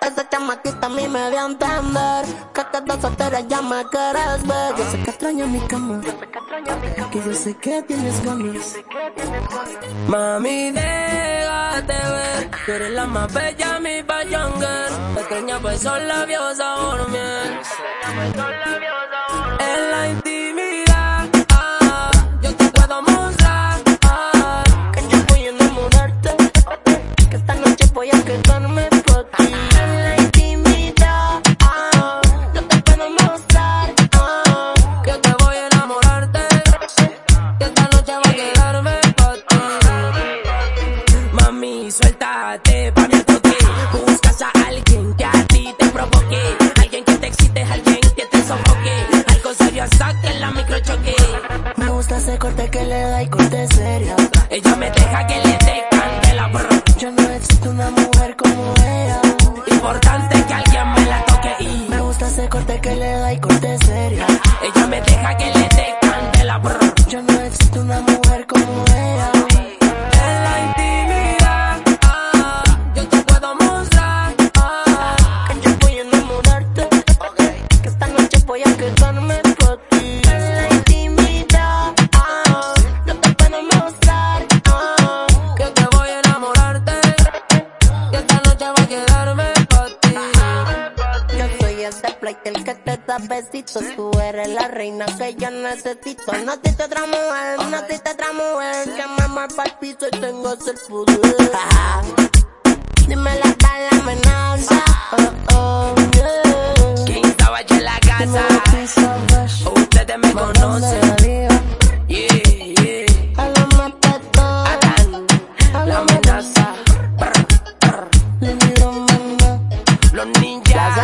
Esa chamaquita a mí me dio a entender Que dos soltera ya me quieres ver. Yo sé que extraño mi cama Que yo sé que tienes ganas. Mami, déjate ver Tú eres la más bella, mi payonger Pequeña pues son labios sabor miel. En la suéltate pa' mi toque Buscas a alguien que a ti te provoque. Alguien que te excite, alguien que te sofoque. Algo serio hasta que la micro choque. Me gusta ese corte que le da y corte serio. Ella me deja que le dé candela, bro Yo no existe una mujer como ella. Importante ese play el que te da besitos. Tú eres la reina que yo necesito. No existe otra mujer, no existe otra mujer Que me mueva al piso y tengo el poder. Dime la tal amenaza. Oh, oh, yeah. King en la casa Ustedes me conocen. Los ninjas